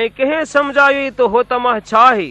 ۽ ڪنهن سمجهايو ته هو ته مان ڇا آهي